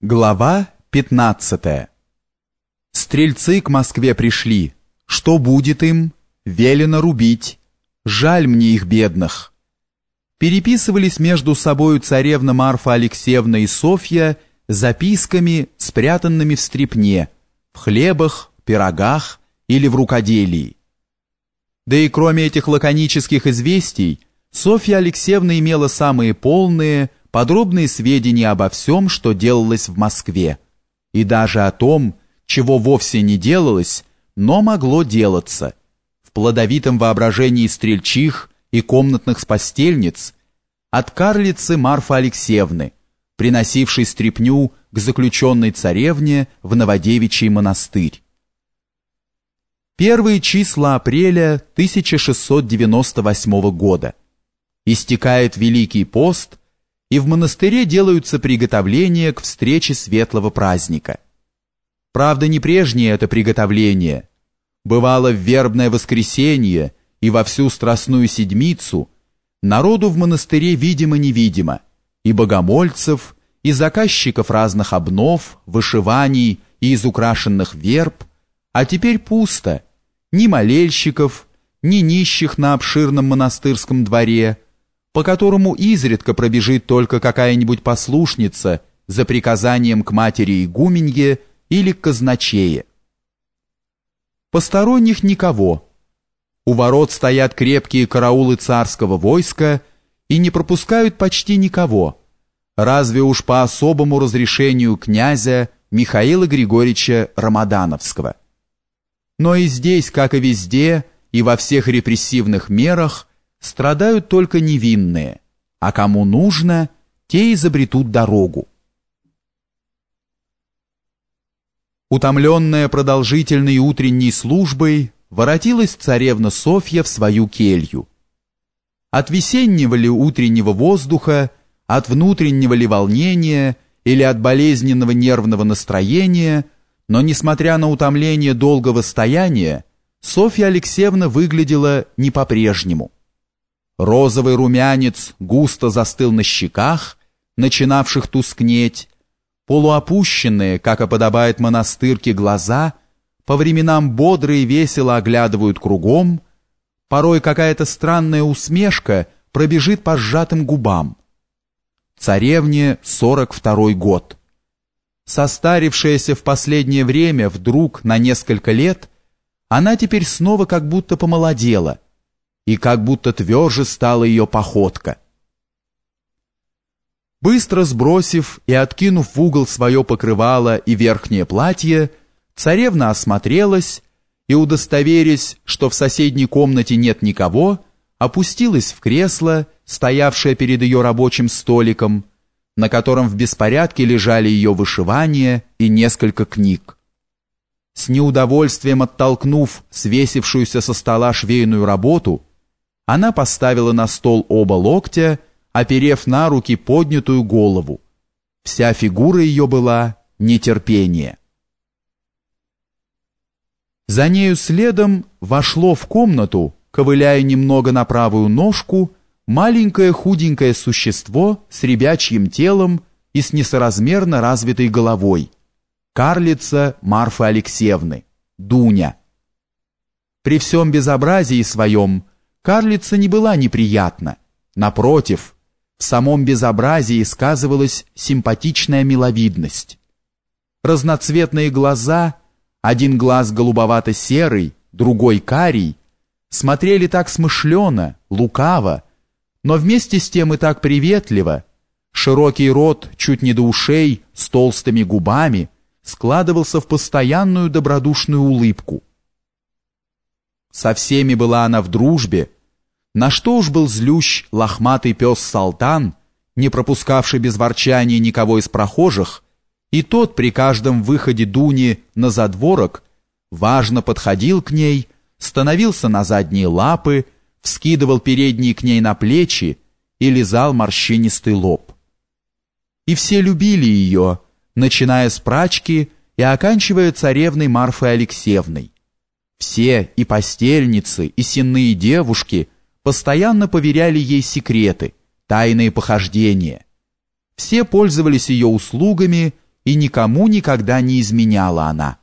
Глава 15 Стрельцы к Москве пришли. Что будет им? Велено рубить. Жаль мне их бедных. Переписывались между собою царевна Марфа Алексеевна и Софья записками, спрятанными в стрепне, в хлебах, пирогах или в рукоделии. Да и кроме этих лаконических известий, Софья Алексеевна имела самые полные, подробные сведения обо всем, что делалось в Москве, и даже о том, чего вовсе не делалось, но могло делаться, в плодовитом воображении стрельчих и комнатных спостельниц, от карлицы Марфы Алексеевны, приносившей стряпню к заключенной царевне в Новодевичий монастырь. Первые числа апреля 1698 года. Истекает Великий пост, и в монастыре делаются приготовления к встрече светлого праздника. Правда, не прежнее это приготовление. Бывало в вербное воскресенье и во всю страстную седмицу народу в монастыре видимо-невидимо, и богомольцев, и заказчиков разных обнов, вышиваний и изукрашенных верб, а теперь пусто, ни молельщиков, ни нищих на обширном монастырском дворе, по которому изредка пробежит только какая-нибудь послушница за приказанием к матери игуменье или к казначее. Посторонних никого. У ворот стоят крепкие караулы царского войска и не пропускают почти никого, разве уж по особому разрешению князя Михаила Григорьевича Рамадановского. Но и здесь, как и везде, и во всех репрессивных мерах, страдают только невинные, а кому нужно, те изобретут дорогу. Утомленная продолжительной утренней службой, воротилась царевна Софья в свою келью. От весеннего ли утреннего воздуха, от внутреннего ли волнения или от болезненного нервного настроения, но, несмотря на утомление долгого стояния, Софья Алексеевна выглядела не по-прежнему. Розовый румянец густо застыл на щеках, начинавших тускнеть, полуопущенные, как и подобает монастырке, глаза по временам бодро и весело оглядывают кругом, порой какая-то странная усмешка пробежит по сжатым губам. Царевне 42 год. Состарившаяся в последнее время вдруг на несколько лет, она теперь снова как будто помолодела — и как будто тверже стала ее походка. Быстро сбросив и откинув в угол свое покрывало и верхнее платье, царевна осмотрелась и, удостоверясь, что в соседней комнате нет никого, опустилась в кресло, стоявшее перед ее рабочим столиком, на котором в беспорядке лежали ее вышивания и несколько книг. С неудовольствием оттолкнув свесившуюся со стола швейную работу, она поставила на стол оба локтя, оперев на руки поднятую голову. Вся фигура ее была нетерпение. За нею следом вошло в комнату, ковыляя немного на правую ножку, маленькое худенькое существо с ребячьим телом и с несоразмерно развитой головой. Карлица Марфы Алексеевны, Дуня. При всем безобразии своем Карлица не была неприятна. Напротив, в самом безобразии сказывалась симпатичная миловидность. Разноцветные глаза, один глаз голубовато-серый, другой карий, смотрели так смышленно, лукаво, но вместе с тем и так приветливо. Широкий рот, чуть не до ушей, с толстыми губами, складывался в постоянную добродушную улыбку. Со всеми была она в дружбе, на что уж был злющ лохматый пес Салтан, не пропускавший без ворчания никого из прохожих, и тот при каждом выходе Дуни на задворок важно подходил к ней, становился на задние лапы, вскидывал передние к ней на плечи и лизал морщинистый лоб. И все любили ее, начиная с прачки и оканчивая царевной Марфой Алексеевной. Все, и постельницы, и сенные девушки – постоянно поверяли ей секреты, тайные похождения. Все пользовались ее услугами и никому никогда не изменяла она.